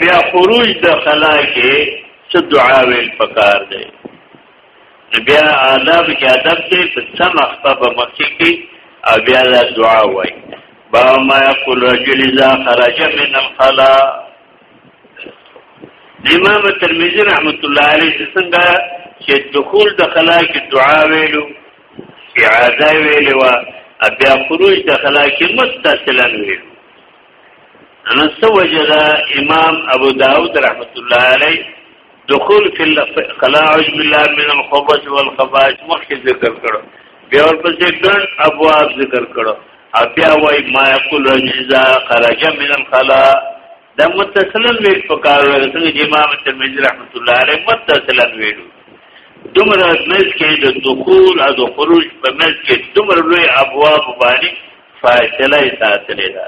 بیا خروج د خلا کې څه دعا ویل پکار دی بیا آداب کې ادب دی په سم اخته په مخکې کې او بیا دا دعا وایي با ما یقول رجل اذا خرج من الخلا امام ترمذی رحمت الله علیه څنګه چې دخول د خلا کې دعا ویلو اعاده ویلو بیا خروج د خلا کې متصلا ویلو انس وجد امام ابو داود رحمت الله علیه دخول فی الخلاعج بالله من الخبث والخبائث مخکې ذکر کړو بیا ورپسې ګڼ ابواب ذکر کړو او بیا وای ما یقول رجزا خرج من الخلاء دا متصلا ویل پکار ورته چې امام ترمذی رحمت الله علیه متصلا ویلو دومره مز کې د دخول او د خروج په مز کې دومره لوی ابواب باندې فاصله یې ساتلې ده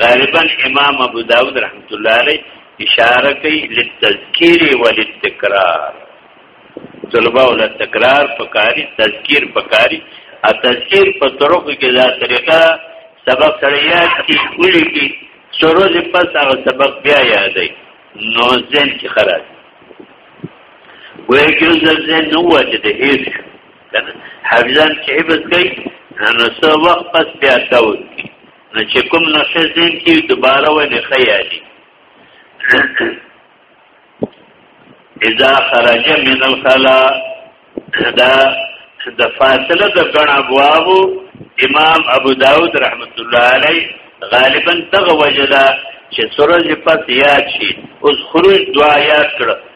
غالبا امام ابو داود رحمت الله علیه اشاره کوي لتذکیر ولتکرار طلبه ول تکرار پکاري تذکیر پکاري ا تذکیر په طرق کې دا طریقه سبق سره یاد کی ولي کی سره دې پس هغه سبق بیا یادای نو ځین کې خراب وایي چې ځین نو وځي د هیڅ حافظان چې حفظ کوي نو څو وخت پس بیا داوت کی نو چې کوم نشه ځین کی دوباره ونه خیالي اذا خرج من الخلا دا د فاصله د غن ابواب امام ابو داود رحمت الله علی غالبا تغه وجلا چې سورج پس یاد شي اوس خروج دعا یاد کړه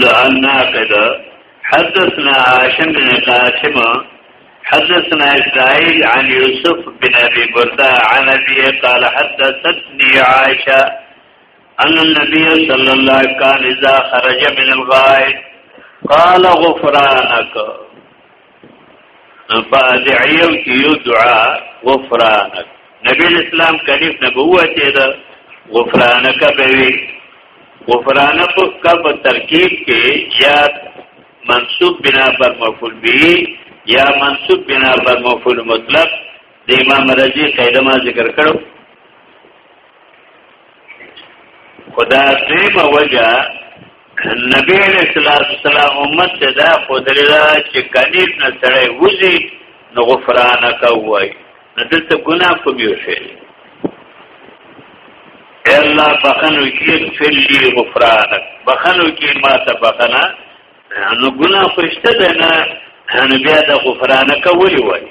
دا الناقد حدثنا هاشم بن قاسم حدثنا إسرائيل عن يوسف بن أبي برداء عن أبي قال حدثتني عائشة أن النبي صلى الله عليه وسلم كان إذا خرج من الغائب قال غفرانك په ادعیو کې یو دعا غفرانک نبی اسلام کلیف نبوت یې ده غفرانک به وی غفرانک کا په ترکیب کې یا منصوب بنا پر مفعول به یا منصوب بنا پر مفعول مطلق د امام رضی قاعده ما ذکر کړو خدا دې ما وجه نبی علیہ الصلوۃ والسلام امت ته دا خدای دا چې کنيز نه سړی وځي نو غفران کوي نو دلته ګناه کوم یو شی الله بخنو کې فلی غفران بخنو کې ما ته بخنا نو ګناه خوشته ده نه نو بیا د غفران کوي وایي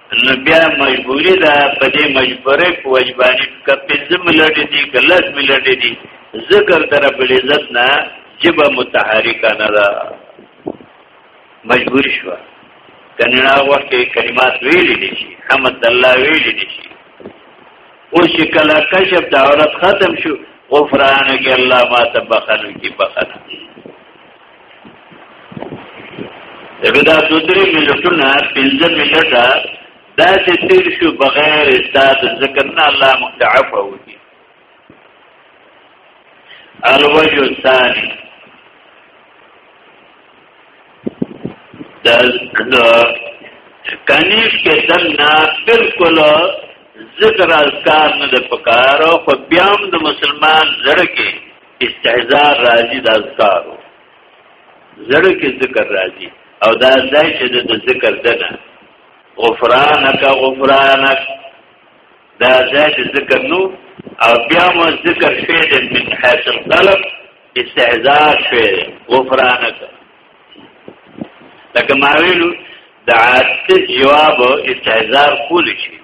نو بیا مجبوری ده په دې مجبورې په وجبانی کپیزه ملټې دي کلس ملټې دي ذکر در په عزت نه جب متحرک نه ده مجبور شو کنه وخت کې کلمات ویلې دي شي حمد الله ویلې دي شي او شکل کشف د عورت ختم شو غفرانه کې الله ما تبخل کی بخنه دا دو درې ملتونه پنځه ملته دا چې تیر شو بغیر استاد ذکر نه الله متعف او دي الوجه الثاني دا کنیش کې دنا بالکل ذکر اذکار نه د پکار او خو بیا هم د مسلمان زړه کې استهزاء راځي د اذکارو زړه کې ذکر راځي او دا ځای چې د ذکر دنه غفرانک غفرانک دا ځای چې ذکر نو او بیا مو ذکر شوی د من حیث القلب استهزاء شوی غفرانک لکه ما ویلو د عاطف جواب استعذار کول شي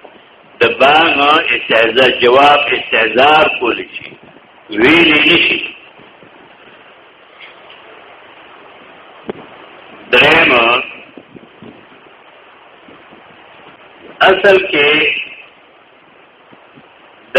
د بانګ استعذار جواب استعذار کول شي ویل نشي درېم اصل کې د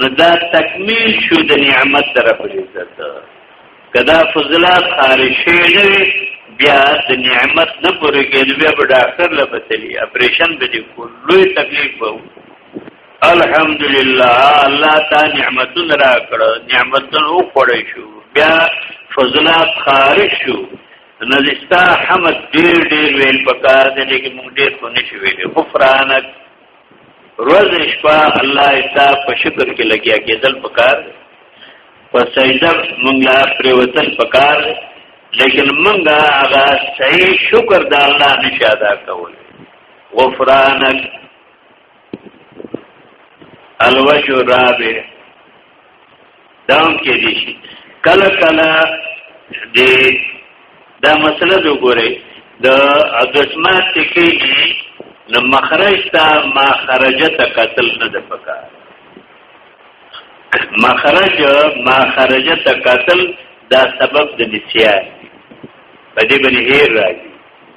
نو دا تکمیل شو د نعمت در په عزت کدا فضلات خارج شي نه بیا د نعمت نه پوره کېږي بیا به ډاکټر لا بتلی اپریشن به دي کول لوی تکلیف وو الحمدلله الله تا نعمتون را کړ نعمتون او خړې شو بیا فضلات خارج شو نزستا حمد ډیر ډیر ویل پکار دي لیکن موږ ډیر خو نشو ویل غفرانک روز شپه الله ایتا په شکر کې لګیا کېدل پکار په سجده مونږ لا پریوتل پکار لیکن مونږ هغه صحیح شکر د الله نشه ادا کول غفرانک الوجه الرابع داون کې دي شي کله کله دې دا مسله د ګوري د ادشمات چې کې نو مخرج تا ما خرجت قتل نه د پکا مخرج ما خرجت قتل دا سبب د نسیان په دې باندې هیر راځي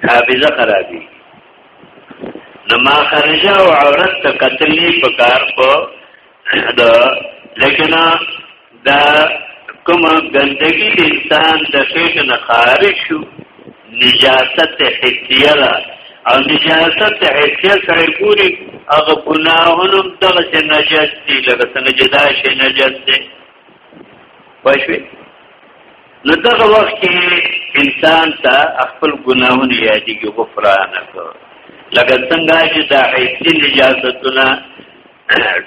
حافظه خرابي نو ما خرجه او عورت ته قتل نه پکار په دا لیکن دا کوم ګندګي د انسان د فکر نه خارج شو نجاست حسیه ده او نجاست حسیه سره ګوري هغه ګناهونو دغه چې نجس دي لکه څنګه چې دا شی نجس دی پښوی نو دغه وخت کې انسان ته خپل ګناهونه یادېږي غفران وکړي لکه څنګه چې دا حسي نجاستونه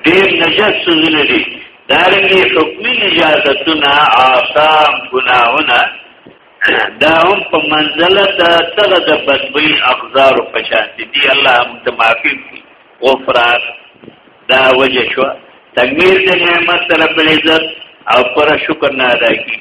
ډیر نجس سوزونه دي دارنګي حکمی نجاستونه آثام گناهونه دا هم په منزله د تغه د بدوی اقدار او پشانتی دی الله هم ته معافي غفران دا وجه شو تکبیر د نعمت رب العزت او پر شکر نه ادا کی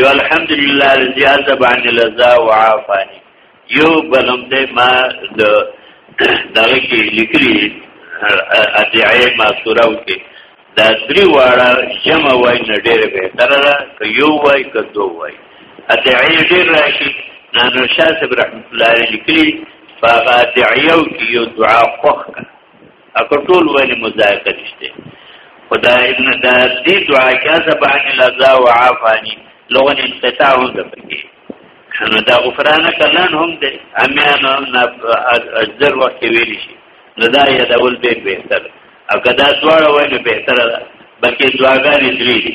یو الحمدلله الذي عذب عن لذا وعافاني یو بلم دې ما د دغه کې لیکلي ادعای ما سورو کې دا درې واړه جمع وای نه ډېر به تر را ک یو وای ک دو وای ادعای ډېر راشي نانو شاسب رحمت الله علیه لیکلي فغادعیو کې یو دعا خوخه اکټول ویل مزایقه نشته خدای ابن د دې دعا کې زبان لزا او عافانی لغون انقطاع هم ده پکې نو دا غفران کلن هم ده امیان اجر وخت ویل شي نو دا یې ډول به بهتر او کدا دواړه وایي بهتر ده بلکې دعاګانې درې دي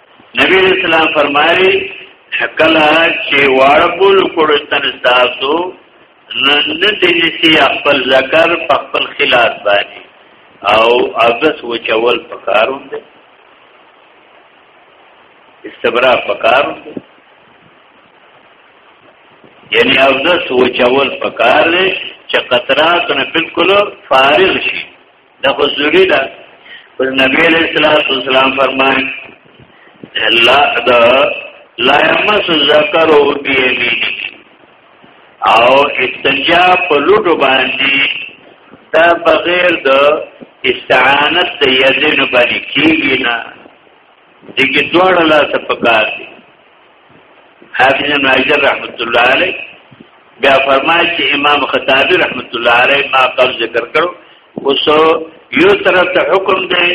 نبی اسلام فرمایي کله چې واړه بول کړو تن تاسو نن دې نسی خپل ذکر په خپل خلاف باندې او ابس وچول پکاروم دې استبرا پکاروم دې یعنی ابس وچول پکار دې چې قطرات نه بالکل فارغ شي دا خو ضروری ده پر نبی علیہ الصلوۃ والسلام فرمایي لا دا لا یمس ذکر او بی یمین او استنجا په لوټو باندې دا بغیر د استعانت د یذین باندې کیږي نه دغه دوړ لا څه پکار دي حافظ ابن حجر رحمت الله علیه بیا فرمایي چې امام خطابی رحمت الله علیه ما قبل ذکر کړو اوس یو طرف ته حکم دی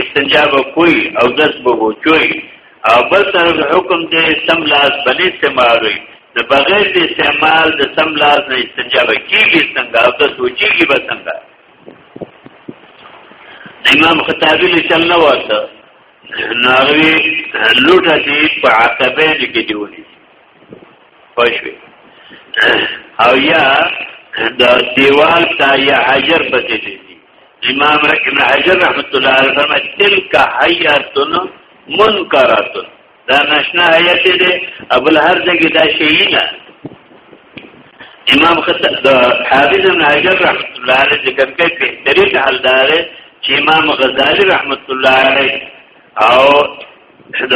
استنجا به کوی او دس به وچوي او بل طرف ته حکم دی سم لاس بنې استعمالوي د بغیر د استعمال د سم لاس نه استنجا به کیږي څنګه او دس وچیږي به څنګه امام خطابی له چل نه وته ناغوی لوټه دی په عقبه کې دیونی پښوی او یا د دیوال تا یا حجر پسې دی امام ابن حجر رحمت الله علیه فرمای تلک حیاتن منکراتن دا نشنا حیات دی ابل هر ځای دا شی نه امام خطر د حافظ ابن حجر رحمت الله علیه ذکر کوي چې طریق حل دار چې امام غزالی رحمت الله علیه او د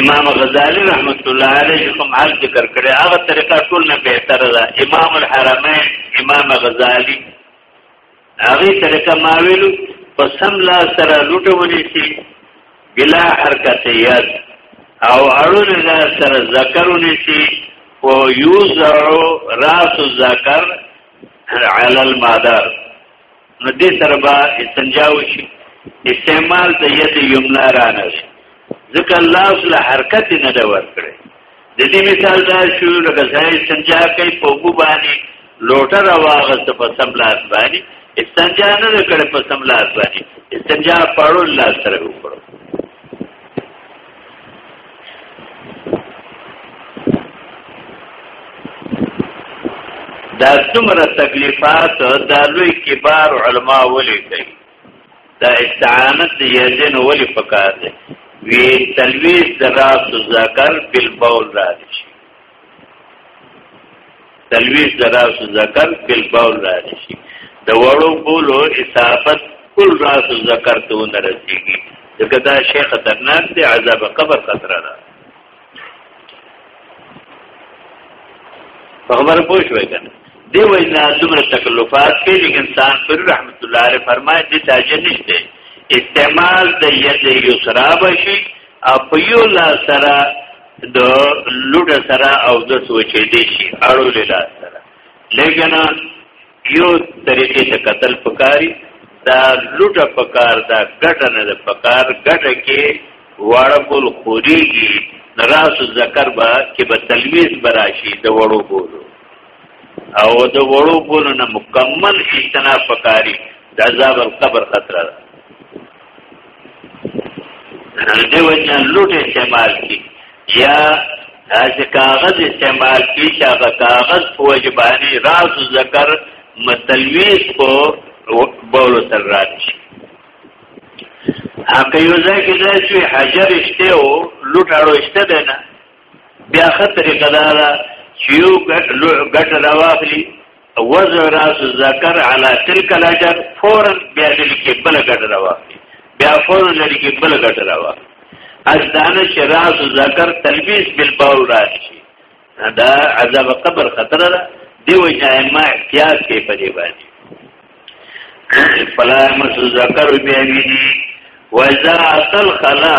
امام غزالی رحمت الله علیه کوم حال ذکر کړي هغه طریقه ټول نه بهتره ده امام الحرمین امام غزالی هغه طریقه ما ویلو په سم لا سره لټونی شي بلا حرکتیت او اړول لا سره ذکرونی شي او یوزع راس الذکر علی المادر نو دې سره به استنجا وشي استعمال د ید یمنا را نه شي ځکه الله سره حرکت نه دا ورکړي د دې مثال دا شو لکه ځای استنجا کوي په وګ باندې لوټه راواغست په سم لاس باندې استنجا نه کړ په سم لاس باندې استنجا پړو لاس سره وکړو دا څومره تکلیفات دا لوی کبار علما ولي کوي دا استعانت دی یزن ولي پکار دی وی تلویز د راس ذکر بالبول راځي تلویز دراس ذکر بل باول را نشي د وړو بولو اصابت کل راس ذکر ته نه رسیږي دغه دا شی خطرناک دی عذاب قبر خطر ده په خبره پوه شوې کنه دی وای نه دومره تکلفات کې لیکن انسان پر رحمت الله علیه فرمایي چې تاجر نشته استعمال د ید یسرا بشي په یو لا سره د لوډ سره او د سوچې دي شي اړو لا سره لیکن یو طریقې ته قتل پکاري دا لوډ پکار دا ګټه نه ده پکار ګټه کې واړه کول خوريږي نراس ذکر با کې به تلويز براشي د وړو بولو او د وړو بولو نه مکمل اجتناب پکاري د عذاب القبر خطر ده دې وجه لوټ استعمال کی یا داسې کاغذ استعمال کی چې هغه کاغذ په وجه باندې راز ذکر متلویز کو بول تر راشي هغه یو ځای کې دا چې حجر شته او لوټ اړو شته ده نه بیا خطرې قدار چې یو ګټ راواخلي وزر راس ذکر علا تلک الاجر فورا بیا لري کې بل ګټ راوا بیا فورا لري کې بل ګټ راوا از دانه چې راس ذکر تلبیس بالبول راشي دا عذاب قبر خطر ده دیو جایما احتیاط کې پدې باندې فلا مس ذکر بیا ویني وذا اصل خلا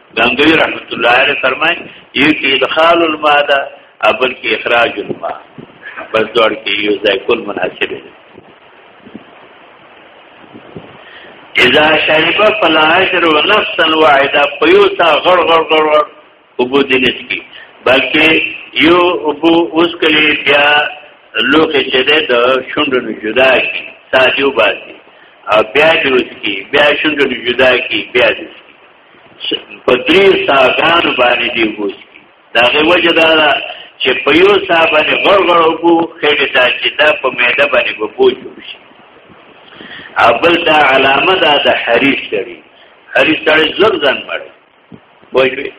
غنگوی رحمت الله علیه فرمای یو کې ادخال الماء ده ابل کې اخراج الماء بس دوړ کې یو ځای کول مناسب دی اذا شرب فلا اجر نفسا واحده پيوتا غړ غړ غړ غړ ابو دینس کی بلکې یو ابو اوس کلی بیا لوخه چې ده د شوند نه جدا کی ساجو باسي او بیا دې اوس کی بیا شوند نه جدا کی بیا دې په درې ساګان باندې دی وځي دا غي وجه دا ده چې په یو صاحب باندې غړ غړ وګو خېټه ته چې دا په میده باندې وګو جوړ شي اول دا علامه دا د حریص لري حریص سره زر ځان مړ وایي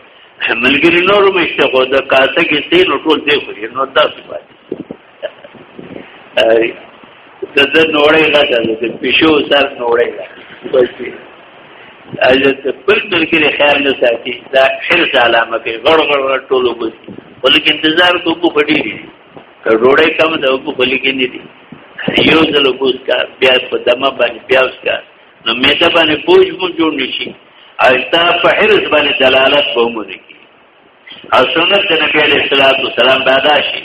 ملګری نور مشته خو د کاسه کې تیل ټول دی خو نو تاسو باندې د د نوړې غټه ده د پښو سر نوړې ده اجه ته بل ملګری خیال نه ساتي دا حرس علامه کوي غړ غړ غړ ټولو بس ولیک انتظار کو په پټی دي که ډوړې کم ده په بلیک نه دي یو ځل بوس کا بیا په دمه باندې بیا اوس کا نو مې ته باندې بوج مو جوړ نشي او تا په حرس باندې دلالت به مو نه او سنت د نبی علیہ الصلوۃ والسلام بعد شي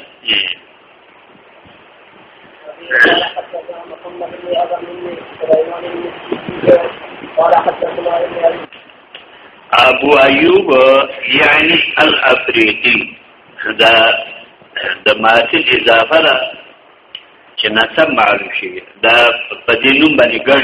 ابو ایوب یعنی الافریقی دا د ماتن اضافه ده چې نسب معلوم شي دا په دې نوم باندې ګڼ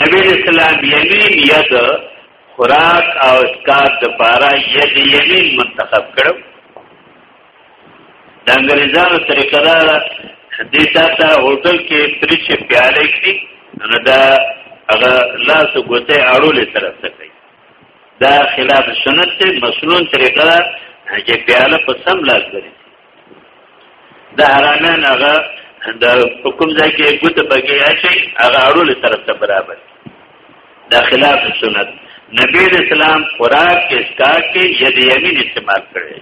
نبی اسلام یمین ید خوراک او اسکار د پاره ید یمین منتخب کړو د انګریزانو طریقه دا دې تاسو هوټل کې تریش پیاله کې نه دا هغه لاس غوته اړولې طرف ته کوي دا خلاف سنت مسنون طریقه چې پیاله په سم لاس لري د حرامین هغه د حکم ځای کې ګوت پکې اچي هغه اړول طرف ته برابر دا خلاف سنت نبی اسلام خوراک کې اسکا کې ید یمین استعمال کړي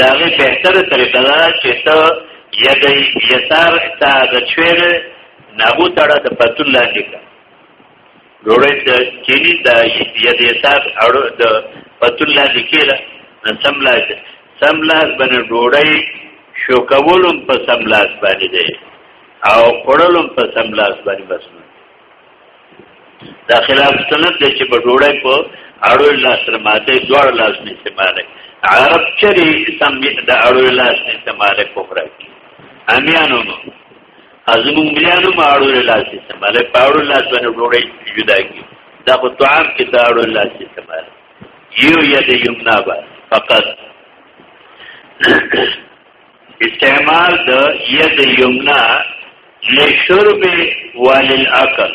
دا غي بهتره طریقه ده چې ته ید یسار تا د چویر نغو تړه د پتول لاندې ډوړې د کلی د یدې صاحب اړو د پتول لاندې کېره نن سملاس سملاس باندې ډوړې شو کولم په سملاس باندې دی او خړلم په سملاس باندې بس دا خلاف سنت دی چې په ډوړې په اړو لاس سره ماته دوړ لاس نه استعماله عرب چری سم د اړو لاس نه استعماله کوفر کی امیانو ازمون بیانو ماړو لاس استعمال پاړو لاس باندې ډوړې جدا کی دا په طعام کې داړو لاس استعمال یو ید یمنا با فقط استعمال د ید یمنا لشرب والعقل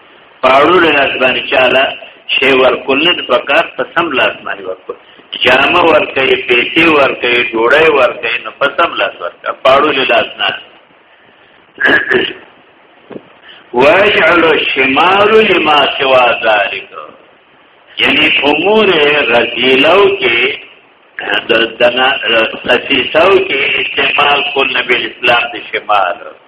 پاړو له لاس باندې چاله شی ورکول نه پکار په سم لاس باندې ورکول جامه ورکړي پیسې ورکړي ډوړې ورکړي نو په سم لاس ورکړه پاړو له لاس نه ويجعل الشمال لما سوى ذلك یعنی امور رزیلو کې د دنا خصیصو کې استعمال کول نبی اسلام د شمال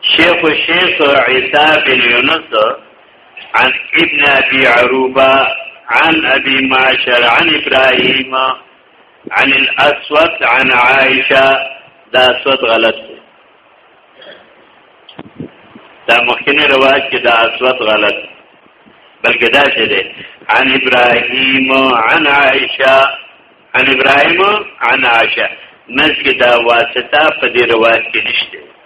شیخ الشیخ عیسی بن یونس عن ابن ابي عروبه عن ابي معشر عن ابراهيم عن الاسود عن عائشه دا اسود غلط دی دا مخکنی روایت کې دا اسود غلط بلکې دا چې دی عن ابراهيم عن عائشه عن ابراهيم عن عائشه نس کې دا واسطه په دې روایت کې نشته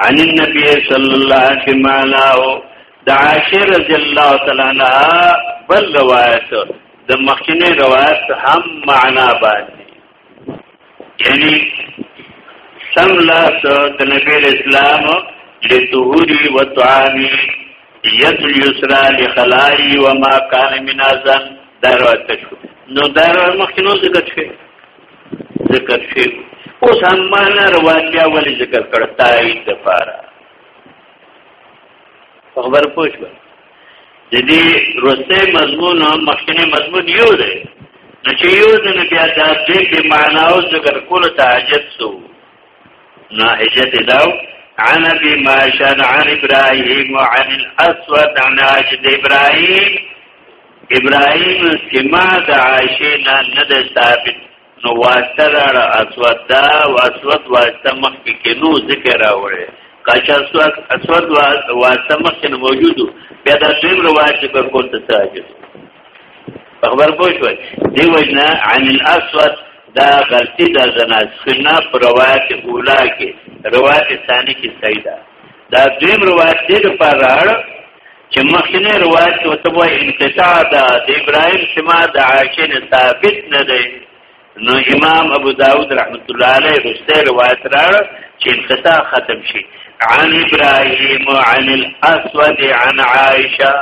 عن النبي صلى الله عليه وسلم معناو د عائشه رضی الله تعالی عنها بل روایت د مخکنی روایت هم معنا باندې یعنی سم لاس د نبی اسلام لطهوری و طعامی ید الیسرا لخلائی و ما کان من ازن دروت شو نو دروت مخکنو ذکر شوی ذکر شي اوس هم معنا رواتیا ولې ذکر کړ تایید د پاره خبر پوښ به د دې روسته مضمون او مخکنی مضمون یو دی نو چې یو د نبی دا دې په معنا او ذکر کول ته حاجت سو نه حجت داو عن ابي ماشان عن ابراهيم وعن الاسود عن عاشد ابراهيم ابراهيم سما د عائشه نه نه ده ثابت نو واسطه را اسود دا او اسود واسطه مخ کې نو ذکر راوړي کاش اسود اسود واسطه مخ کې موجودو بیا دا ټیم روایت په کول ته ساجد خبر پوه شو دی وجنا عن الاسود دا غلطی دا زناسخنا پر روایت اولا کې روایت ثانی کې صحیح ده دا دویم روایت دې د پر راړ چې مخینه روایت او ته وای انقطاع ده د ابراهیم سما د عاشین ثابت نه ده نو امام ابو داود رحمت الله علیه رسته روایت راړ چې انقطاع ختم شي عن ابراهیم عن الاسود عن عائشه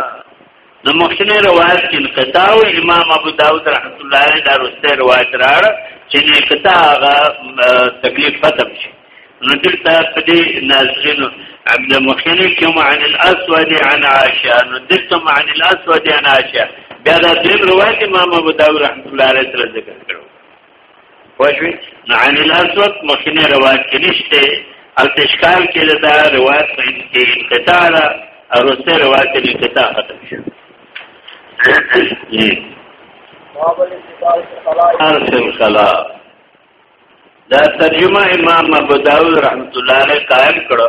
د مخکنی روایت کې انقطاع او امام ابو داود رحمت الله علیه دا رسته روایت راړ چې انقطاع هغه تکلیف ختم شي نو دلته په دې نازلینو عبد مخکنی کوم عن الاسود عن عائشه نو دلته عن الاسود عن عائشه بیا دا دې روایت امام ابو داود رحمت الله علیه سره ذکر کړو پښوی عن الاسود مخنه روایت کې نشته او تشکال کې دا روایت په کې انقطاع ده او رسته روایت کې انقطاع ختم شو ارسل الخلا دا ترجمه امام ابو داود رحمت الله علیه قائم کړو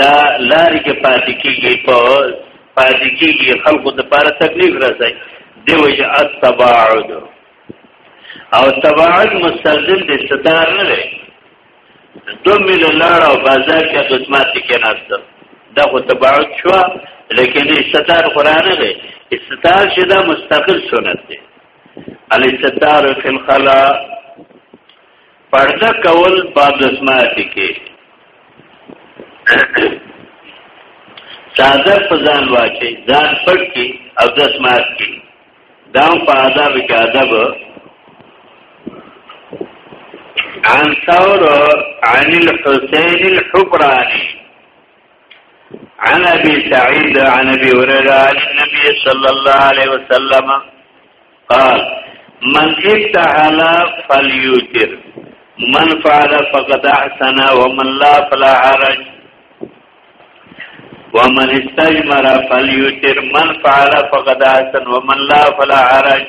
دا لارې کې پاتې کېږي په پاتې کېږي خلکو د پاره تکلیف راځي دی وجه التباعد او تباعد مستلزم د استدار نه دی دو میل لار او بازار کې خدمات کې ناشته دا خو تباعد شو لیکن استدار قران نه دی استدار چې دا مستقل سنت دی الاستدار فی الخلا پرده کول باب دسمات کې ساده په ځان واچي ځان پټ کې او دسمات کې دا په آداب کې ادب عن ثور عن الحسين الحبراني عن ابي سعيد عن ابي هريره عن النبي صلى الله عليه وسلم قال من افتحل فليوتر من فعل فقد احسن ومن لا فلا حرج ومن استجمر فليوتر من فعل فقد احسن ومن لا فلا حرج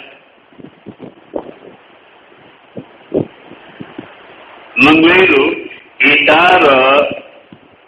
موږ ویلو ایثار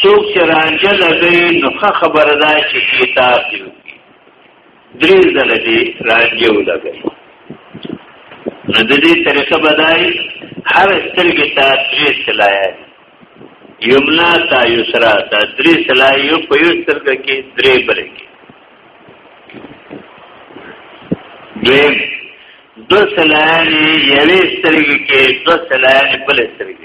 څوک چې رانجه لګوي نو ښه خبره ده چې کتاب دې وکړي درې ځله دې رانجه ولګوي نو د دې طریقه بدای هر سترګې ته درې سلایه یمنا تا یسرا تا درې سلایه یو په یو سترګه کې درې برې کې دویم دو سلایه یوې سترګې کې دو سلایه بلې سترګې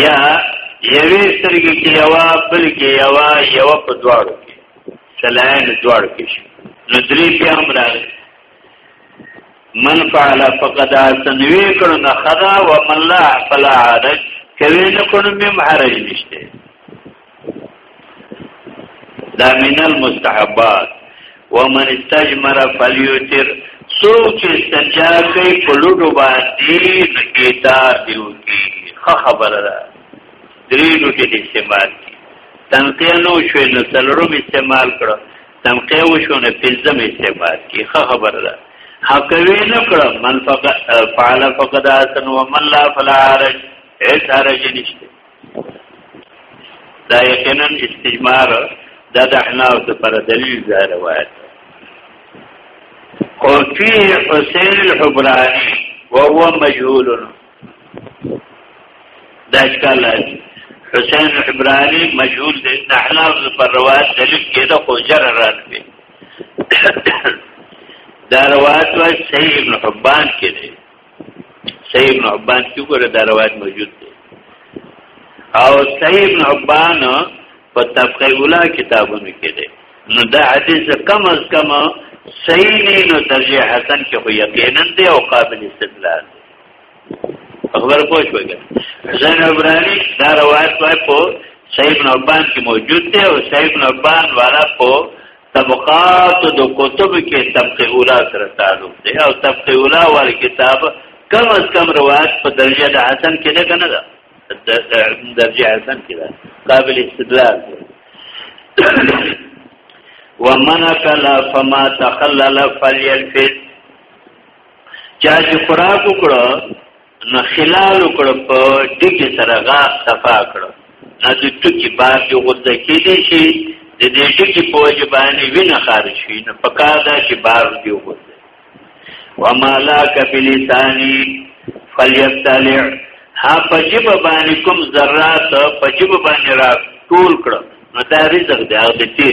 یا یوې سترګې کې یوا بل کې یوا یوا په دواړو کې چلاین دواړو کې شي نو درې بیا هم راغلي من فعل فقد سنوي کړو نه خدا و من لا فلا عرج کوي نه کړو مم حرج نشته دا من المستحبات ومن استجمر فلیوتر سوچ استنجا کوي په لوډو باندې نکیتار دیو کی خه خبره ده درې لوټې د استعمال کی تنقیه نو شوې نو څلورم استعمال کړو تنقیه وشو نه پنځم استعمال کی خه خبره ده حقوی نه کړم من فقط فعل فقط حسن ومن لا فلا حرج هیڅ حرج نشته دا یقینا استجمار دا د احناف د پر دلیل دا روایت او فی حسین الحبرانی وهو مجهول دا اشکال لازم حسین الحبرانی مجهول دی د احناف د پر روایت دلیل کېده خو جر راځي دا روایت وايي صحیح ابن حبان کې دی صحیح ابن عبان کې وګوره دا روایت موجود دی او صحیح ابن عبان په تفقه اولا کتابونو کې دی نو دا حدیث کم از کم صحیح نه نو درجه حسن کې خو یقینا دی او قابل استدلال خبر پوه شوګ زین عبرانی دا روایت وای په صحیح ابن عبان کې موجود دی او صحیح ابن عبان والا په طبقات د کتب کې طبقه اولا سره تعلق دی او طبقه اولا وال کتاب کم از کم روایت په درجه د حسن کې ده کنه ده درجه حسن کې ده قابل استدلال دی ومن کل فما تخلل فلیلفت چا چې خوراک وکړو نو خلال وکړ په ټکی سره غا صفا کړ نو د ټکی بار یو غوسه کې دي شي د دې ټکی په وجه باندې وینه خارج شي نو پکار دا چې بار دی غوسه وما لاک بلسانی فلیبتلع ها پجب باندې کوم ذرات پجب باندې را ټول کړ نو دا رزق دی هغه دې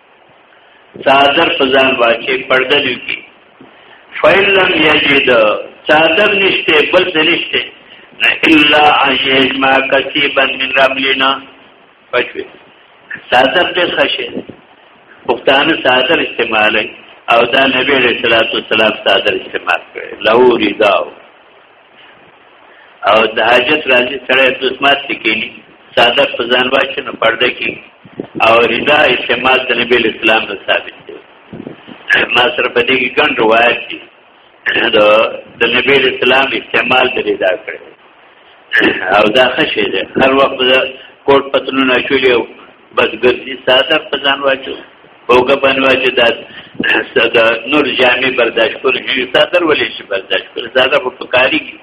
څادر په ځان واچي پرده لوکي فیل لم یجد څادر نشته بل څه نشته الا ان یجما کثیبا من رملنا پښوی څادر دې خشه پښتانه څادر استعمالوي او دا نبی رسول الله صلی الله علیه وسلم څادر استعمال کړي له ریداو او د حاجت راځي سره دوسمات لیکلی ساده په ځان واچي نو پرده کې او رضا استعمال د نبی اسلام نه ثابت دی ما سره په دې کې ګڼ روایت دي د نبی اسلام استعمال د رضا کړی او دا خشه ده هر وخت کوټ پتنونه چولې بس ګرځي ساده په ځان واچو او که په نو چې دا صدا نور جامع برداشت کول شي صدر ولې شي برداشت کول صدر په پکاري کې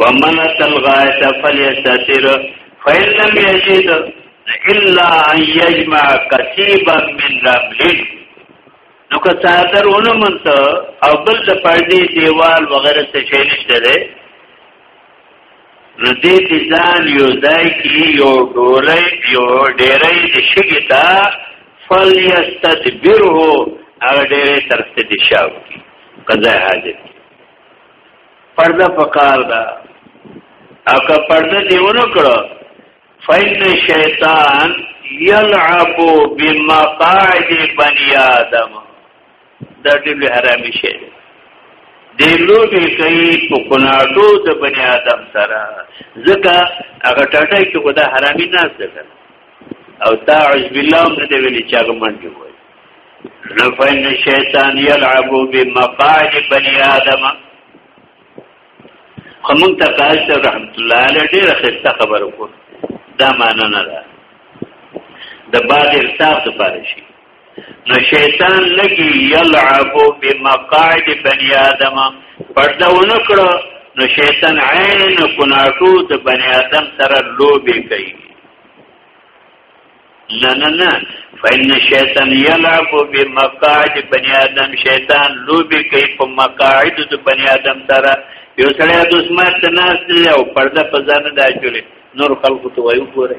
ومن تلغایت فلیستتر فإن لم يجد إلا أن يجمع كثيبا من رمل نو که صادر ونه منته او بل د پردي دیوال وغیرہ څه شي نشته نو دې دې ځان یو ځای کې یو ډولې یو ډېرې د شګې تا فلیستدبره هغه ډېرې تر څه دي شاو کی قضا حاجت پرده پکار دا او که پرده دی ونه کړو فین شیطان یلعب بمقاعد بنی آدم دا ډېر لوی حرامي شی دی دې لوبې کوي په کناټو د بني آدم سره ځکه هغه ټاټای کې خدا حرامي نه ځکه او تا عز بالله نه دی ویلي چې هغه منډي وای نفین شیطان یلعب بمقاعد بني آدم خمون ته قائد رحمت الله علیه ډېر خسته خبر وکړ دا معنا نه ده د بعد ارتاف د پاره شي نو شیطان لګي یلعب بمقاعد بنی آدم پرده ونکړه نو شیطان عین کناټو د بنی آدم سره لوبي کوي نه نه نه فإن الشیطان یلعب بمقاعد بنی آدم شیطان لوبي کوي په مقاعد د بنی آدم سره یو سړی د عثمان تناس دی او پرده په ځان نه اچولې نور خلکو ته وایو ګوره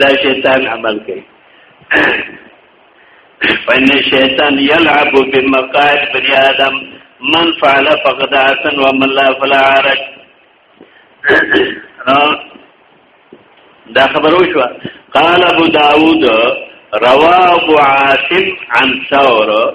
دا شیطان عمل کوي فإن الشيطان يلعب بمقاعد بني آدم من فعل فقد عسن ومن لا فلا عرج دا خبر وشو قال ابو داود رواه ابو عاصم عن ثور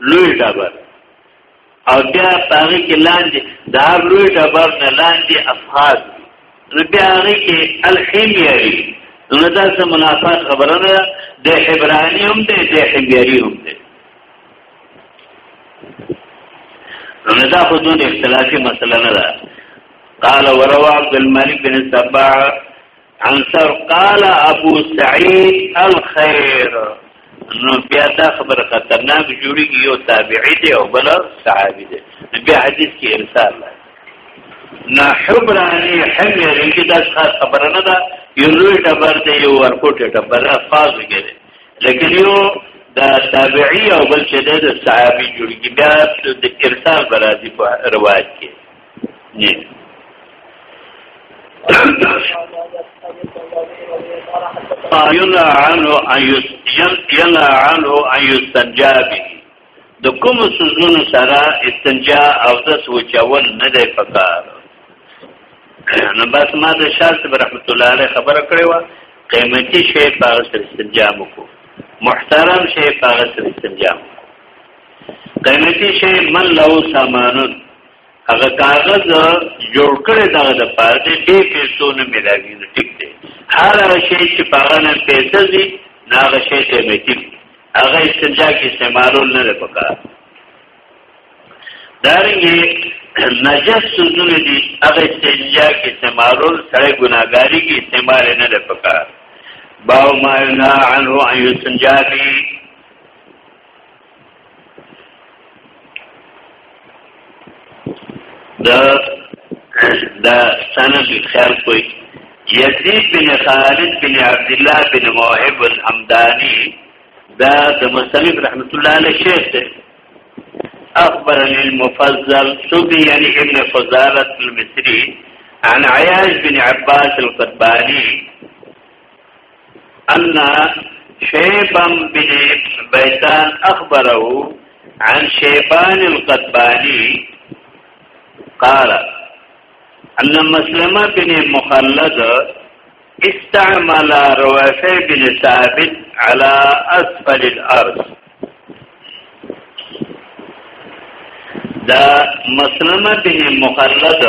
لوی ډبر او بیا هغه کې لاندې د هر لوی ډبر نه لاندې افخاذ نو بیا هغه کې الحمیری نو دا څه منافات خبره نه د حبرانی هم ده د حمیری هم ده نو دا خو دون اختلافي مسله نه ده قال وروا عبد الملك بن سبع انصر قال ابو سعید الخير نو بیا دا خبره خطرناک جوړیږي یو تابعی دی او بل صحابي دی بیا حدیث کې ارسال دی نه حبرانی حمیر کې دا خاص خبره نه ده یو لوی ټبر دی یو ورکوټه ټبر خاص وګړي لیکن یو دا تابعی او بل چې د صحابي جوړیږي بیا د ارسال برازي په روایت کې جی ينهى عنه ان ينهى عنه ان يستنجى به د کوم سوزونو سره استنجا او د سوچول نه دی پکار نو بس ما د شاست رحمت الله علیه خبره کړې و قیمتي شی په هغه سره استنجا وکړو محترم شی په هغه سره استنجا وکړو قیمتي شی من له سامانون هغه کاغذ جوړ کړی دا د پاره دې دې پیسو نه ملاوي نو ټیک دی هر شی چې پاغه نه پیسې دي نه هغه شی ته مې ټیک هغه استنجا کې استعمالول نه پکار دارنګي نجس سوزونه دي هغه استنجا کې استعمالول سره ګناګاری کې استعمال نه پکار باو ما نه عنه ان یستنجا کې دا دا سند خیال کوئی یزید بن خالد بن عبد الله بن موهب الحمدانی دا د مصنف رحمت الله علیه شیخ دی اخبرني المفضل سبي يعني ابن فضالة المصري عن عياش بن عباس القرباني أن شيبا بن بيتان أخبره عن شيبان القرباني قال أن مسلمة بن مخلد استعمل روافع بن ثابت على أسفل الأرض دا مسلمه بن مخلد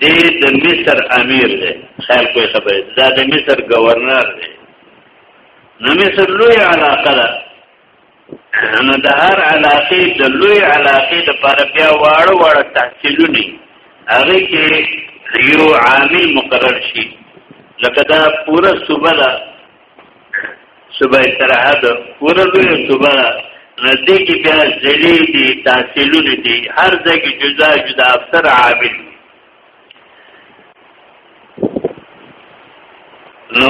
دی د مصر امیر دی خیال کوی خبره دا د مصر گورنر دی نو مصر لوی علاقه ده نو د هر علاقې د لوی علاقې د پر بیا واړه واړه تحصیلونه هغه کې یو عامل مقرر شي لکه دا پوره صوبه ده صبح استراحت ورځو یو صبح ندی کې بیا ځلې دي تحصیلونه دي هر ځای کې جدا جدا افسر عامل نو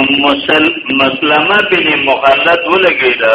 مسلمه بن مخلد ولګیدا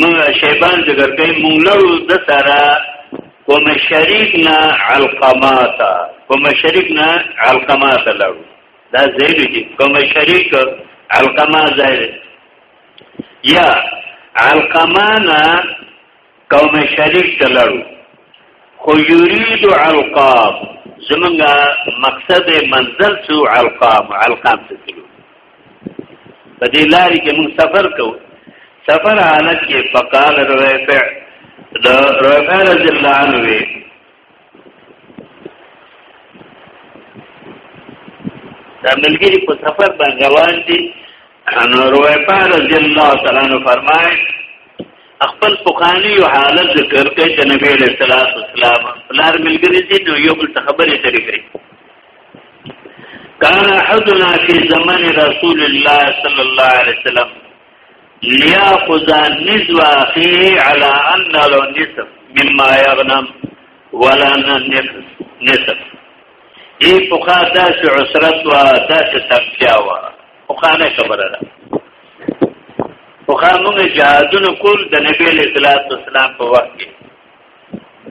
موږ شیبان ذکر کوي موږ لرو د سره کوم شریک نه علقماتا کوم شریک نه علقماتا لرو دا زیلو جی کوم شریک علقما زیل یا علقمانا کوم شریک تلرو خو یرید علقاب زمونږ مقصد منزل سو علقام علقام ته په دې لارې کې موږ سفر کوو سفر حالت کې فقال رفع د رفع رضی الله عنه وی دا ملګری په سفر باندې روان دي نو رفع رضی الله تعالی عنہ فرمایي خپل پخانی یو حالت ذکر کوي چې نبی علیہ الصلوۃ والسلام لار ملګری دي نو یو بل خبرې شریکې کان حدنا فی زمن رسول الله صلی الله علیه وسلم لیاخذ نزو اخیه علی ان لو نصف مما یغنم ولا نصف ای پوخا داس عسرت و داس تقیا و پوخا نه خبره ده پوخا موږ جهادونو کول د نبی له صلوات والسلام په وخت کې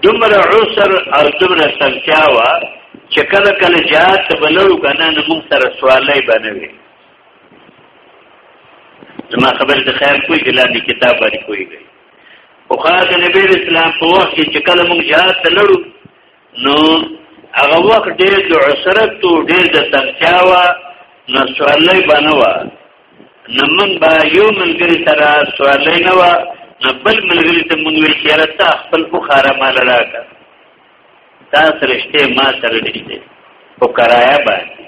دومره عسر او دومره سمتیا وا چې کله کله جهاد ته بلو کنه نو موږ سره سوالای بنوي زما خبر د خیر کوی ګلانی کتاب باندې کوی گئی او خاص نبی اسلام په وخت چې کله موږ جهاد ته لړو نو هغه وخت ډېر د عسرت او ډېر د سمتیا وا نو سوالای بنوا نمن با یو ملګری سره سوال نه و نه بل ملګری ته مونږ وی چیرې تا خپل بخاره مال راکا تا سرشته ما سره نشته او کرایا باندې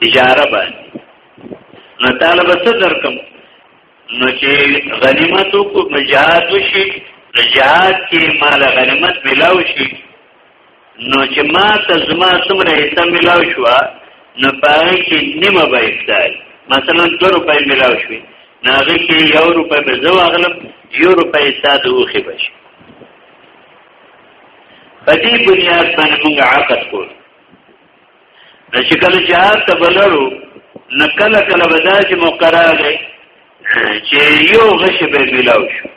تجاره باندې نو طالب څه درکم نو چې غنیمت کو مجاهد شي جهاد کې مال غنیمت ملاو شي نو چې ما ته زما څومره حصہ ملاو شو نو پاره کې نیمه به افطار مثلا 2 روپۍ ملاو شوې نو هغه کې یو روپۍ به زو اغلب یو روپۍ حصہ د اوخه بشي په دې بنیاد باندې موږ عقد کول نو چې کله جهاد ته بلرو نو کله کله به دا چې مقرره چې یو غش به ملاو شو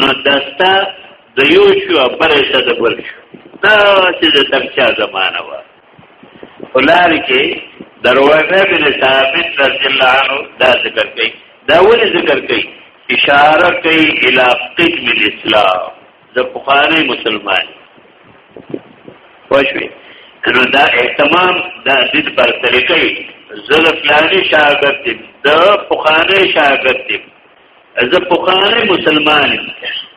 نو دستا د یو شو بل ته د بل شو دا چې د تمچا زمانہ و ولار کې دروازه بن ثابت رضی الله عنه دا ذکر کوي دا ولې ذکر کوي اشاره کوي الی قدم الاسلام د بخاری مسلمان پښوی نو دا اهتمام دا د دې پر طریقې زلفلانی شاګرد د بخاری شاګرد زه پخوانی مسلمان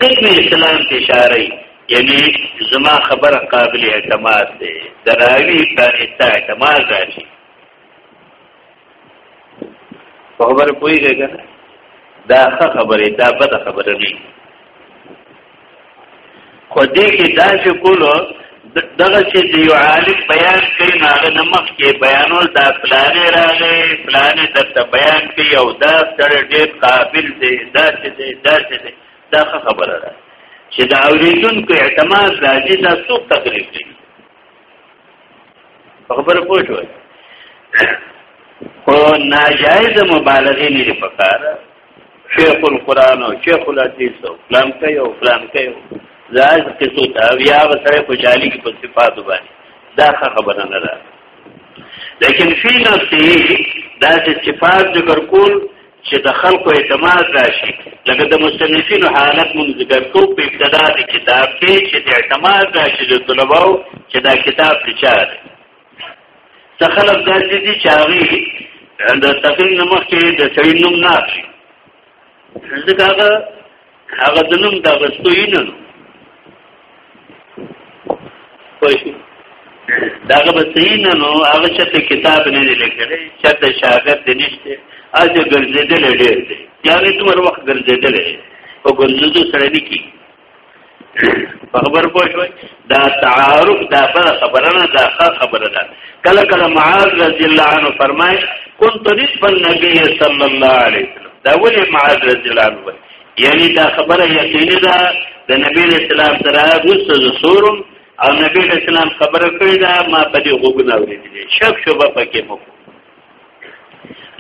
قسم اسلام کې اشاره یعنی زما خبره قابل اعتماد ده دراوی پرسته اعتماد راشي په خبره پوهیږئ کنه دا ښه خبره دا بده خبره نه خو دې کې دا چې کولو دغه چې د یو عالم بیان کوي هغه د مخ کې بیانول دا فلانې راغې فلانې درته بیان کوي او دا سره ډېر قابل دی دا چې دی دا چې دی دا خبره ده چې دا اورېدونکو اعتماد راځي دا څوک تقریب کوي خبره پوه شوئ خو ناجایز مبالغه نه لري پکاره شیخ القرآن او شیخ الحدیث او فلان کوي او فلان کوي زاج قصو ته بیا سره خوشحالي کې په صفات باندې دا خبره نه ده لیکن فی نفسه دا چې صفات ذکر کول چې د خلکو اعتماد راشي لکه د مصنفینو حالت مونږ ذکر کو په ابتدا د کتاب کې چې د اعتماد راشي د طلباو چې دا کتاب لچاره څه خلک داسې دي چې هغه د تقریر نمخ کې د سړي نوم نه اخلي ځکه هغه هغه د نوم د غستو یې نه داغه به صحیح نه نو هغه چې کتاب نه دی لیکلی چاته شاګرد دی نشته اځه ګرځېدل ډېر دی یاره تمر وخت ګرځېدل او ګرځېدو سره نه کیږي په خبر پوه شوي دا تعارف دا بل خبره نه دا خبره ده کله کله معاذ رضی الله عنه فرمایي كنت نصف النبي صلى الله عليه وسلم دا ولې معاذ رضی الله عنه یعنی دا خبره یقیني ده د نبی اسلام سره رسو زورم او نبی اسلام خبره کړې ده ما په دې غوګناورې دي شک شوبه پکې مو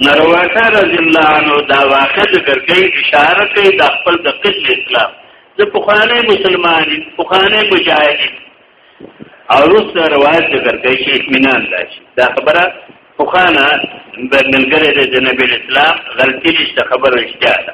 نرواکا رضی الله عنه دا واقع ذکر کوي اشاره کوي د خپل د قتل اسلام د پخواني مسلمان پخواني مجاهد او روس روایت ذکر کوي چې اطمینان راشي دا خبره پخوانه د ملګری د جنبی اسلام غلطی نشته خبره اشتیا ده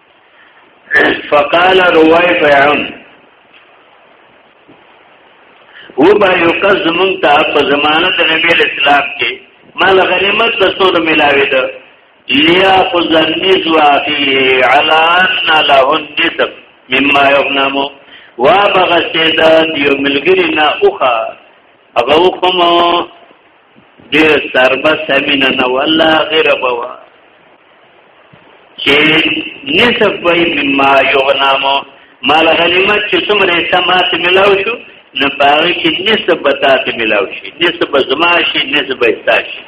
فقال رويفع وبا يقز منتا په زمانه د نبی اسلام کې مال غنیمت د سود ملاوي ده لیا خذ النسوا فيه على ان له النسب مما يغنم وابغى سيدا ديو ملګری نه اوخه هغه کوم ډیر سربه سمینه نه ولا غیر بوا چې نسب وای مما یغنامو مال غنیمت چې څومره سمات ملاو شو نه باغی کې نسب بتات ملاو شي نسب زما شي نسب استاشي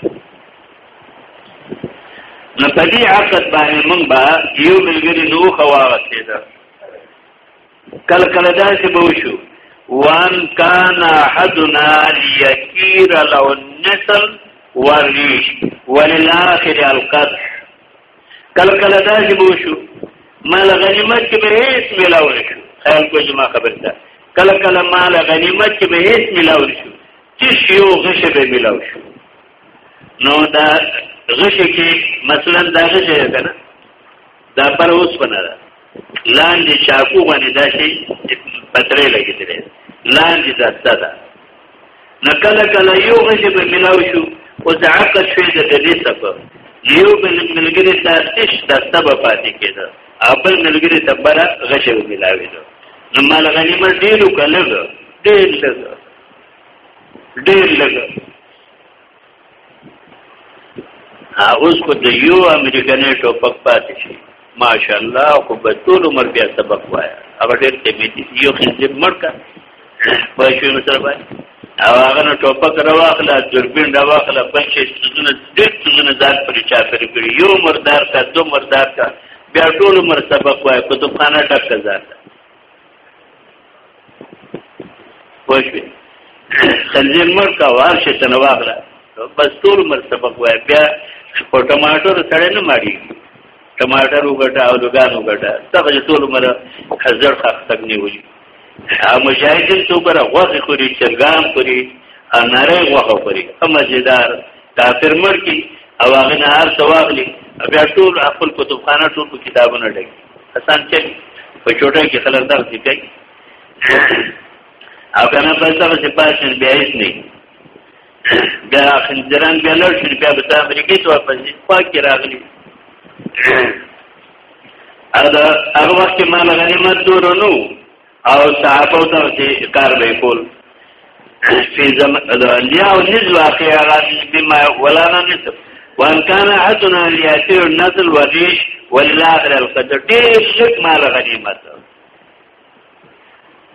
نو په دې عقد باندې مونږ به یو ملګری نو خواغه کېده کله کله دا چې به وشو وان کان احدنا ليكير لو النسل والريش وللاخر القدح کله کله دا چې به وشو مال غنیمت کې به هیڅ ملاو نشو خیال کو جما خبر ده کله کله مال غنیمت کې به هیڅ ملاو نشو چې شیو غش به ملاو شو نو دا غش کې مثلا دا غش ده کنه دا پر اوس ونه ده لاندې چاکو باندې دا شي پترې لګېدلې لاندې دسته ده نو کله کله یو غشي به ملاو شو او د عقل شوی د دې سبب یو بل ملګری ته تش دسته به پاتې کېده او بل ملګری ته بره غشي به ملاوي ده نو مال غنیمت ډېر وکړل ډېر لږ ډېر لږ اوس کو د یو امریکایي ټوپک پاتې شي ماشاءالله خو به ټول عمر بیا سبق وایا هغه ډېر ته می دي یو خنځب مرکا په شوی مثال باندې او هغه نو ټوپک راواخله دوربین راواخله بل شي سونه ډېر سونه ځان پرې چا پرې کړی یو مردار کا دو مردار کا بیا ټول عمر سبق وایا په دوکانه ټک ځان پوښوي خلجین مرکا وارشه تنواغله بس ټول مر سبق وای بیا په ټماټر سره نه ماړي ټماټر وګټه او لګان وګټه څنګه ټول مر حضرت خاص تک نه وي ها مجاهدین تو بر غوغه خوري چرګان خوري اناره غوغه خوري اما جدار کافر مړ کی او هغه نه هر ثوابلی بیا ټول خپل کتابخانه ټول په کتابونه ډک حسن چل په چوټه کې خلک دا څه کوي او کنه په څه څه پاشن بیا هیڅ نه بیا خندران بیا لور شي بیا په امریکا ته واپس پاک راغلی هغه وخت ما غنیمت دورنو او صحابه ته چې کار به کول فی زم لیا او نز واقع هغه بما ولانا نسب وان کان حدنا لیاتیر النسل وریش وللاخر القدر ډیر شک مال غنیمت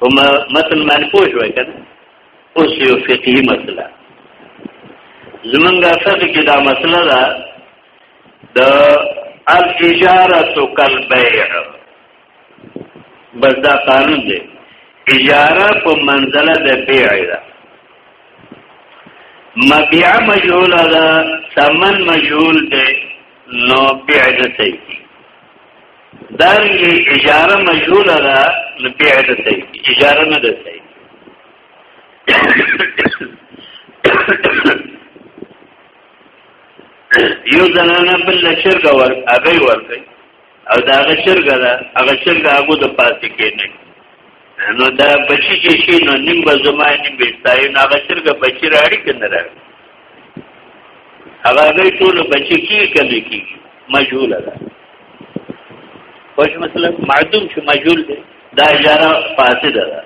هم مثل معنی پوښ وای کنه اوس یو فقہی مسله زمونږه فقہ کې دا مسله ده د التجارت کالبيع بس دا قانون دی اجاره په منزله د بیع ده مبيع مجهول ده ثمن مجهول ده نو بیع نه صحیح دا اجاره مجهول ده نو بیع نه صحیح اجاره نه ده صحیح یو زنانه بل شرک ور هغه ور کوي او دا هغه چرګه ده هغه چرګه هغه د پاتې کې نه نو دا بچی چې شي نو نیم به زما نیم به ستایو نو هغه چرګه بچی راړي که نه راړي هغه هغه ټول بچی کی کمی کی مجهول ده خوش مثلا معدوم چې مجهول دی دا اجاره فاسده ده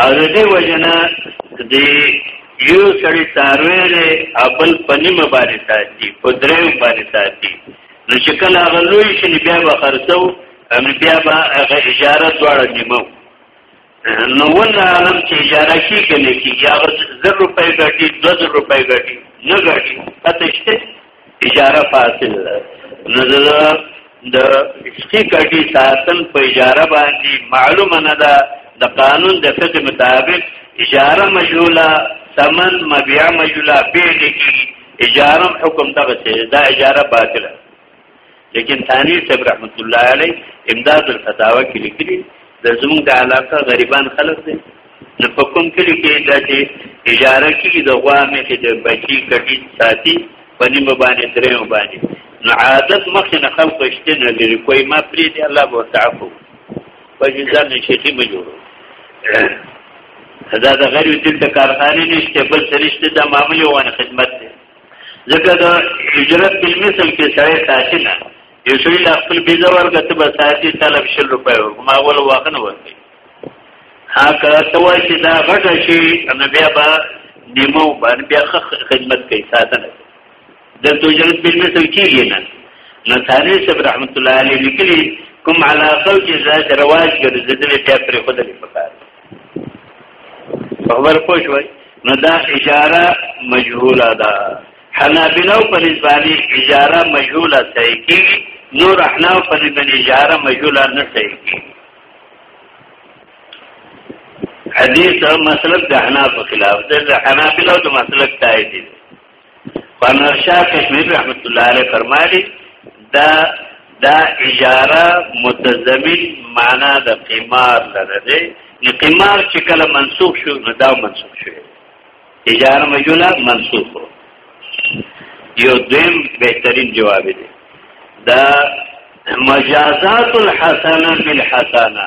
او د دې وجنه د یو سړی ساروی دی خپل پنیمه باندې ساتي په دریم باندې ساتي نو چې کله هغه لوی شي بیا به خرڅو هم بیا به هغه اجاره دواړه نیمو نو ونه عالم چې اجاره شي کنه کیږي هغه 1000 روپۍ ګټي 2000 روپۍ ګټي نه ګټي پته شته اجاره فاصل نظر د اسکی کټي ساتل په اجاره باندې معلومه نه ده د قانون د فقه مطابق اجاره مجهوله ثمن مبيع مجهوله به لګي اجاره حکم دغه څه دا اجاره باطله لیکن ثانوی صاحب رحمت الله علی امداد الفتاوا کې لیکلي د زموږ د علاقه غریبان خلک دي نو په کوم کلی کې دا چې اجاره کې د غوا مې کې د بچی کټی ساتي په نیمه باندې درې باندې نو عادت مخې نه خلق شته نه لري کوی ما پرې دی الله به تعفو په ځان شيخي مې جوړو دا د غریب دلته کارخانه نشته بل سرشته د معاملې وانه خدمت دی ځکه دا اجرت په مثل کې سره ساتي نه یو شوی لا خپل بیزه ورګته به ساتي طلب شل روپۍ ورکو ما ول واخ نه ورکي ها که ته وای چې دا غټه شي نو بیا به نیمو باندې بیا خدمت کوي ساتنه د اجرت په مثل کېږي نه نو ثاني صاحب رحمت الله علیه لیکلي کوم علاقه چې زاد رواج ګرځیدل بیا پر خدای په کار خبر پوه شوي نو دا اجاره مجهوله ده حنابلو په نسباني اجاره مجهوله صحیح کی نور احناف په نسباني اجاره مجهوله نه صحیح کی حدیث او مسلک د احناف خلاف ده د حنابلو د مسلک تایید دي پنرشا کشمیر رحمت الله علیه فرمایلی دا دا اجاره متضمن معنا د قمار لره دی نو قمار چې کله منسوخ شو نو دا منسوخ شو اجاره مجولا منسوخ یو دیم بهترین جواب دی دا مجازات الحسنه بالحسنه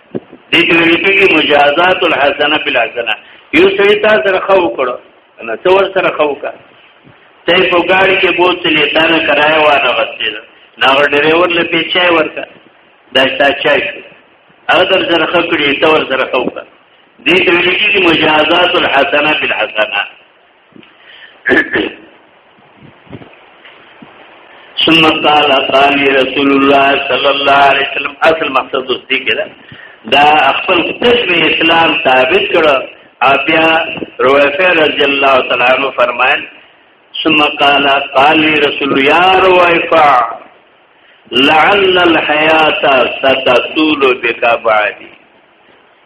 دې کې ویل کېږي مجازات الحسنه بالحسنه یو سړی تا سره خو کړو نه څو ور سره خو کا ته په ګاډي کې بوتلې تا نه کرای و نه غسیل نه ور ډریور له پیچای ورکا دا تا چای هغه در سره خو کړی ته ور سره خو کا دې کې ویل کېږي مجازات الحسنه بالحسنه ثم قال قال رسول الله صلى الله عليه وسلم اصل مقصد دوستي کړه دا خپل قسم اسلام ثابت کړه او بیا روایفه رضی الله تعالی عنہ فرمایل ثم قال قال رسول يا روایفه لعل الحیات ستطول بک بعدی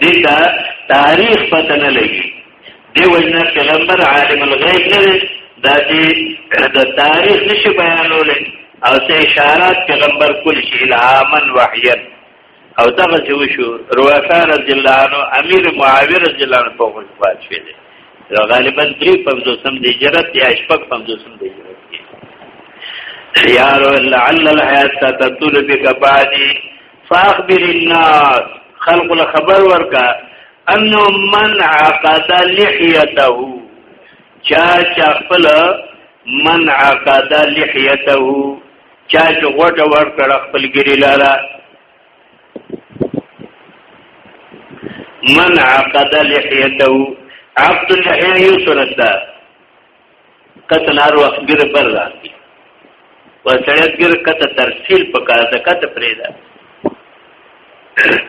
دې دا تاریخ پته نه لګي دی وجنه پیغمبر عالم الغیب نه دی دا چې د تاریخ نشي بیانول او څه اشارات پیغمبر کول شي الهامن وحیا او دغه چې وشو روافع رضی الله عنه امیر معاویه رضی الله عنه په وفات شوی دی غالبا 350 د هجرت یا شپږ 50 د هجرت یار لعل الحیات تطول بک بعدی فاخبر الناس خلق له خبر ورکا انه من عقد لحيته چا چا خپل من عقد لحيته چا چې غوټه ور کړ خپل ګری لاله من عقد لحيته عقد اللحيه يسرد کته نار وخت ګر بر راځي و سړی ګر کته ترسیل په کار د کته پرې ده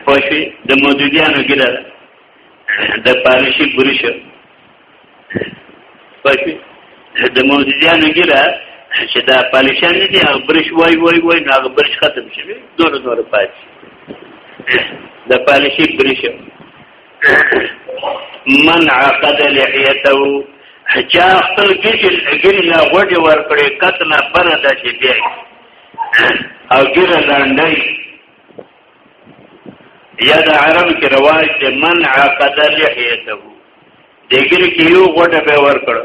پښې د موجودیانو ګره د پالشي برش پښې د موجودیانو ګره چې دا پالشان دي هغه برش وای وای وای نه هغه برش ختم شي دور دور پاتې د پالشي برش من عقد لحيته چا خپل ګیل ګیل لا غوډي ور کړې کتنه پر د چې بیا او ګیل لاندې یا د عرب کې رواج دی من عقد لحیته د ګیل کې یو غوډه به ور کړو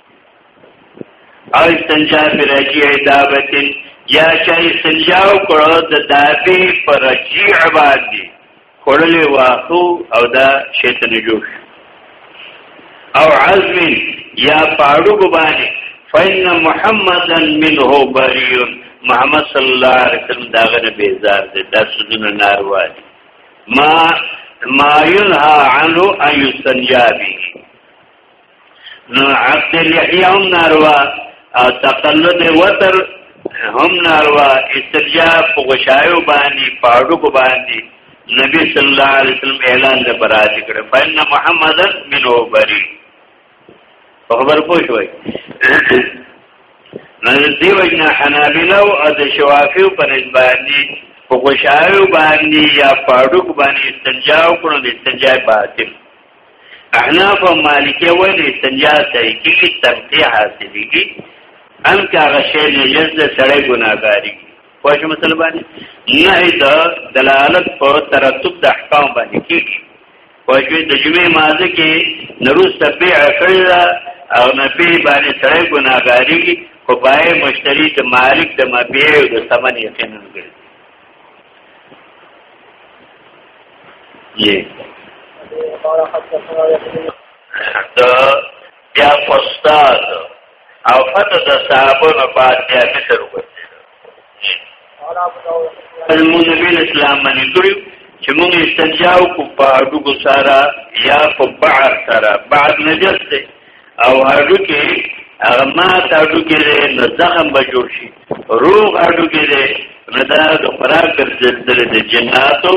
او استنجا برجیع دابتن یا چا استنجا وکړو د دابې پر رجیع باندې خړلې واخو او دا شیطان جوش او عزم یا پاړو باندې فین محمدا منه بری محمد صلی الله علیه وسلم داغه نه بیزار دي دا سودونه ناروا دي ما ما ينهى عنه ان يستنجا به نو عبد الیحیه هم ناروا او تقلد وتر هم ناروا استرجاع په غشایو باندې پاړو کو باندې نبی صلی الله علیه وسلم اعلان د برات کړ فإن محمدن منه بری په خبر پوه شوي نو دیو جنا حنابلو او د شوافیو په نسبت دي په غشایو باندې یا پاړو کو باندې استنجا وکړو د استنجا باطل احناف او مالکیه ولی استنجا صحیح کیږي تبقیه حاصلېږي ان که هغه شی نه یزد سړی ګناګاری خوښ مسلمان نه دا دلالت په ترتب د احکام باندې کیږي خوښ د جمعې مازه کې نروس تبع کړی او نبی باندې سړی ګناګاری خو پای مشتری د مالک د مبيع او د ثمن یقینا ګرځي یې دا بیا فستاد او فتح د صحابه نه بعد بیا مصر وځي المون بین اسلام باندې کړو چې موږ استنجا کو په اډو سره یا په بعد سره بعد نجس دی او هډو کې هغه ما تاډو کې دی نو زخم به جوړ شي روغ هډو کې دی نو دا د خوراک ګرځېدل د جناتو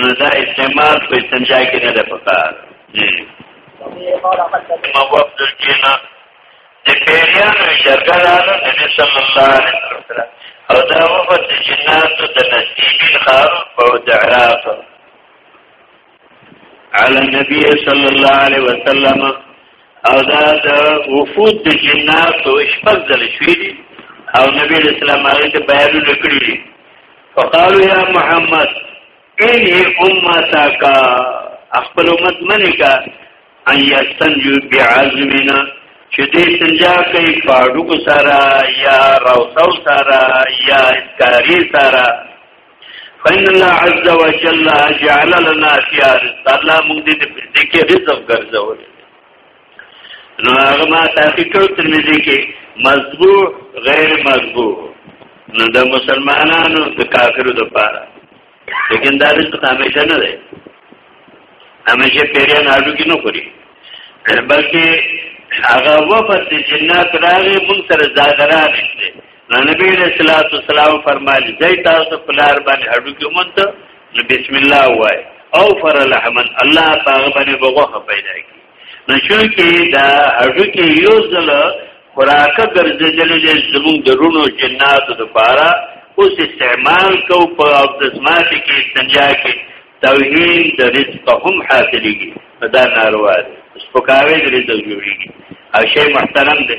نو دا استعمال په استنجا کې نه ده پکار ما وفد کینا د پیریانو جرګه رااله نبی صلی الله علیه وسلم او دا وفد جناتو د نسیبین خارو په دعراتو علی النبی صلی الله علیه وسلم او دا د وفود د جنات او شپږ ځل شوې دي او نبی اسلام هغه ته بیانونه کړی دي فقالوا یا محمد انه امتک خپل امت منی کا ان یستنجو بعزمنا چې دې سنجا کوي پاړو سره یا راوسو سره یا اسکاری سره فإن الله عز وجل جعل لنا فيها رزق الله موږ دې په دې کې رزق ګرځول نو هغه ما تحقیق کړو ترمذی کې مذبوح غیر مذبوح نو د مسلمانانو د کافرو د پاره لیکن دا رزق همیشه نه دی همیشه پیریان آلو کې نه خوري بلکې هغه وفد د جنات راغې مونږ سره زاغران شته نو نبی علیہ الصلوۃ والسلام فرمایلی زئی تاسو پلار باندې هډو کې مونته نو بسم الله وای او فر لحمن الله پاغ باندې بغوخه پیدا کی نو شو کې دا هډو کې یو ځل خوراکه ګرځېدل دي زموږ درونو جناتو د پاره اوس استعمال کو په اقتصاد کې استنجا کې توهین د رزق هم حاصلېږي دا ناروا ده سپکاوی د رزق جوړیږي او شی محترم دی